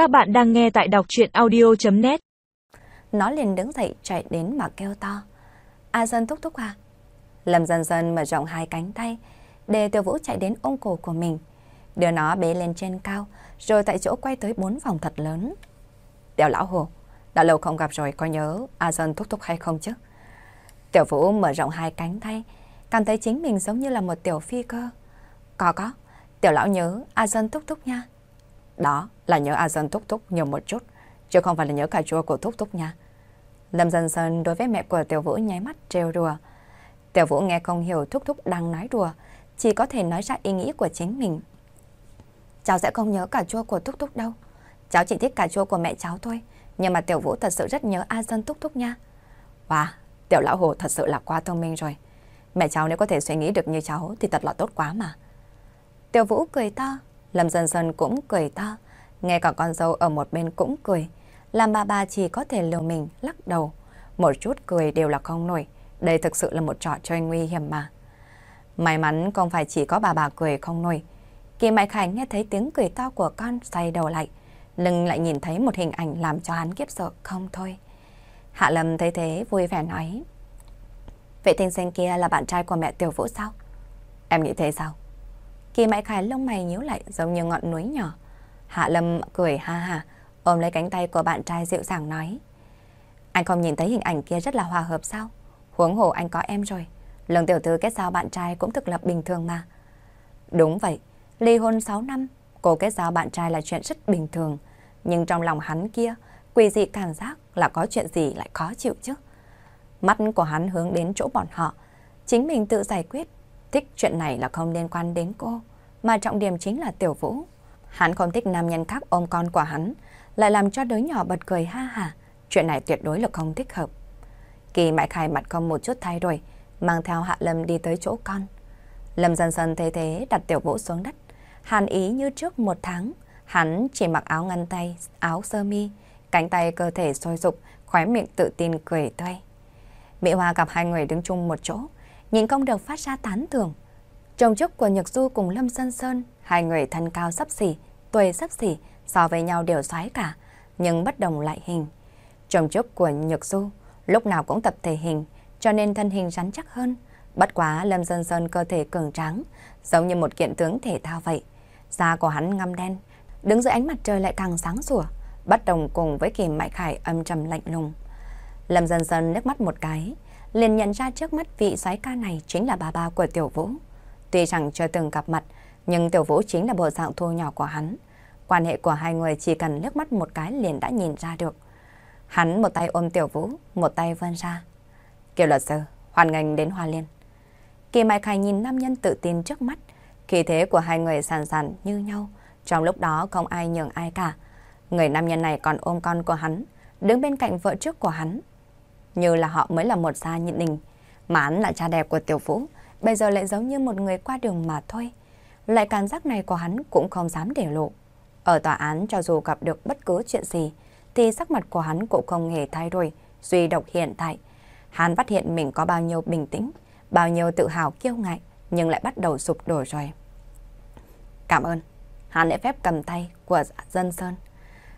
Các bạn đang nghe tại đọc chuyện audio.net Nó liền đứng dậy chạy đến mà kêu to. A Dân thúc thúc à? Lâm dần dần mở rộng hai cánh tay để Tiểu Vũ chạy đến ôm cổ của mình. Đưa nó bế lên trên cao rồi tại chỗ quay tới bốn vòng thật lớn. Tiểu lão hồ, đã lâu không gặp rồi có nhớ A Dân thúc thúc hay không chứ? Tiểu Vũ mở rộng hai cánh tay cảm thấy chính mình giống như là một tiểu phi cơ. Có có, tiểu lão nhớ A Dân thúc thúc nha. Đó là nhớ A Dân thúc thúc nhiều một chút, chứ không phải là nhớ cà chua của thúc thúc nha. Lâm Dân Sơn đối với mẹ của Tiểu Vũ nháy mắt trêu đùa. Tiểu Vũ nghe không hiểu thúc thúc đang nói đùa, chỉ có thể nói ra ý nghĩ của chính mình. Cháu sẽ không nhớ cà chua của thúc thúc đâu. Cháu chỉ thích cà chua của mẹ cháu thôi, nhưng mà Tiểu Vũ thật sự rất nhớ A Dân thúc thúc nha. Wow, Tiểu Lão Hồ thật sự là quá thông minh rồi. Mẹ cháu nếu có thể suy nghĩ được như cháu thì thật là tốt quá mà. Tiểu Vũ cười to, Lâm dần dần cũng cười to, nghe cả con dâu ở một bên cũng cười, làm bà bà chỉ có thể liều mình lắc đầu. Một chút cười đều là không nổi, đây thực sự là một trò chơi nguy hiểm mà. May mắn không phải chỉ có bà bà cười không nổi. Kỳ Mai Khải nghe thấy tiếng cười to của con xoay đầu lại, lưng lại nhìn thấy một hình ảnh làm cho hắn kiếp sợ không thôi. Hạ Lâm thấy thế vui vẻ nói. Vệ tinh sinh kia là bạn trai của mẹ Tiểu Vũ sao? Em nghĩ thế sao? Kỳ Mại Khải lông mày nhíu lại giống như ngọn núi nhỏ. Hạ Lâm cười ha ha, ôm lấy cánh tay của bạn trai dịu dàng nói. Anh không nhìn thấy hình ảnh kia rất là hòa hợp sao? Huống hồ anh có em rồi. Lần tiểu thư kết giao bạn trai cũng thực lập bình thường mà. Đúng vậy, ly hôn 6 năm, cô kết giao bạn trai là chuyện rất bình thường. Nhưng trong lòng hắn kia, quỳ dị cảm giác là có chuyện gì lại khó chịu chứ. Mắt của hắn hướng đến chỗ bọn họ. Chính mình tự giải quyết. Thích chuyện này là không liên quan đến cô. Mà trọng điểm chính là Tiểu Vũ. Hắn không thích nam nhân khác ôm con của hắn. Lại làm cho đứa nhỏ bật cười ha hà Chuyện này tuyệt đối là không thích hợp. Kỳ mãi khai mặt không một chút thay đổi. Mang theo Hạ Lâm đi tới chỗ con. Lâm dần dần thế thế đặt Tiểu Vũ xuống đất. Hàn ý như trước một tháng. Hắn chỉ mặc áo ngăn tay, áo sơ mi. Cánh tay cơ thể sôi rục, khóe miệng tự tin cười tươi. Mỹ Hoa gặp hai người đứng chung một chỗ, nhìn không được phát ra tán thưởng. Chồng chức của Nhật Du cùng Lâm Sơn Sơn, hai người thân cao sắp xỉ, tuổi sắp xỉ, so với nhau đều xoái cả, nhưng bất đồng lại hình. Chồng chức của Nhật Du lúc nào cũng tập thể hình, cho nên thân hình rắn chắc hơn. Bất quá Lâm Sơn Sơn cơ thể cường tráng, giống như một kiện tướng thể thao vậy. Da của hắn ngăm đen, đứng dưới ánh mặt trời lại càng sáng sủa, bất đồng cùng với kỳ mại khải âm trầm lạnh lùng. Lâm Sơn Sơn nước mắt một cái, liền nhận ra trước mắt vị soái ca này chính là bà ba của Tiểu Vũ. Tuy rằng chưa từng gặp mặt, nhưng Tiểu Vũ chính là bộ dạng thu nhỏ của hắn. Quan hệ của hai người chỉ cần liếc mắt một cái liền đã nhìn ra được. Hắn một tay ôm Tiểu Vũ, một tay vươn ra. Kiều luật sư, hoàn ngành đến Hoa Liên. Kỳ Mai Khai nhìn nam nhân tự tin trước mắt, khí thế của hai người sàn sàn như nhau. Trong lúc đó không ai nhường ai cả. Người nam nhân này còn ôm con của hắn, đứng bên cạnh vợ trước của hắn, như là họ mới là một gia nhị đình. Mà hắn là cha đẹp của Tiểu Vũ, bây giờ lại giống như một người qua đường mà thôi. Lại cảm giác này của hắn cũng không dám để lộ. Ở tòa án cho dù gặp được bất cứ chuyện gì, thì sắc mặt của hắn cũng không hề thay đổi, duy độc hiện tại. Hắn phát hiện mình có bao nhiêu bình tĩnh, bao nhiêu tự hào kiêu ngại, nhưng lại bắt đầu sụp đổ rồi. Cảm ơn. Hắn lễ phép cầm tay của Dân Sơn.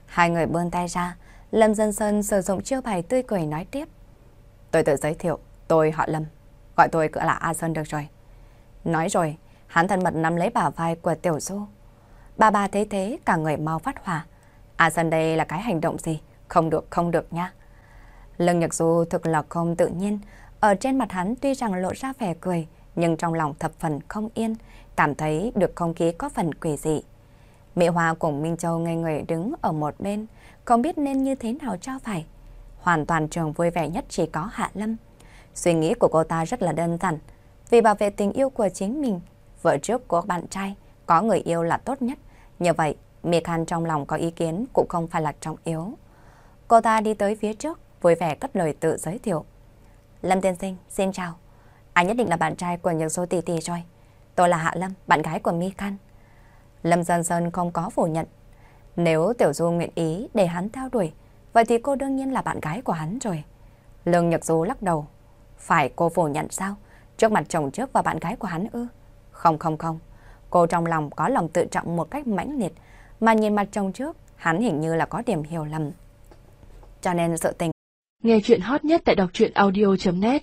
Hai người bươn tay ra, Lâm Dân Sơn sử dụng chiêu bài tươi cười nói tiếp. Tôi tự giới thiệu, tôi họ Lâm. Gọi tôi cứ là A Sơn được rồi. Nói rồi, hắn thân mật nắm lấy bả vai của Tiểu Du. Bà bà thấy thế, cả người mau phát hỏa. A Sơn đây là cái hành động gì? Không được, không được nha. Lương Nhật Du thực là không tự nhiên. Ở trên mặt hắn tuy rằng lộ ra vẻ cười, nhưng trong lòng thập phần không yên, cảm thấy được không khí có phần quỷ dị. Mỹ Hoa cùng Minh Châu ngây người đứng ở một bên, không biết nên như thế nào cho phải. Hoàn toàn trường vui vẻ nhất chỉ có Hạ Lâm. Suy nghĩ của cô ta rất là đơn giản. Vì bảo vệ tình yêu của chính mình, vợ trước của bạn trai, có người yêu là tốt nhất. Như vậy, mikan trong lòng có ý kiến cũng không phải là trọng yếu. Cô ta đi tới phía trước, vui vẻ cất lời tự giới thiệu. Lâm tiên sinh, xin chào. Anh nhất định là bạn trai của Nhật Số Tỷ Tỷ rồi. Tôi là Hạ Lâm, bạn gái của mikan. Lâm Sơn Sơn không có phủ nhận. Nếu Tiểu Du nguyện ý để hắn theo đuổi, vậy thì cô đương nhiên là bạn gái của hắn rồi. Lương Nhật Du lắc đầu. Phải cô phủ nhận sao? Trước mặt chồng trước và bạn gái của hắn ư? Không không không. Cô trong lòng có lòng tự trọng một cách mãnh liệt, mà nhìn mặt chồng trước, hắn hình như là có điểm hiểu lầm. Cho nên sự tình. Nghe chuyện hot nhất tại đọc truyện audio.net